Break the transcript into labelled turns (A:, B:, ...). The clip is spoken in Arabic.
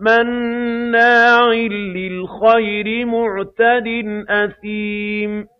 A: مَّنَّاعٍ لِّلْخَيْرِ مُعْتَدٍ أَثِيمٍ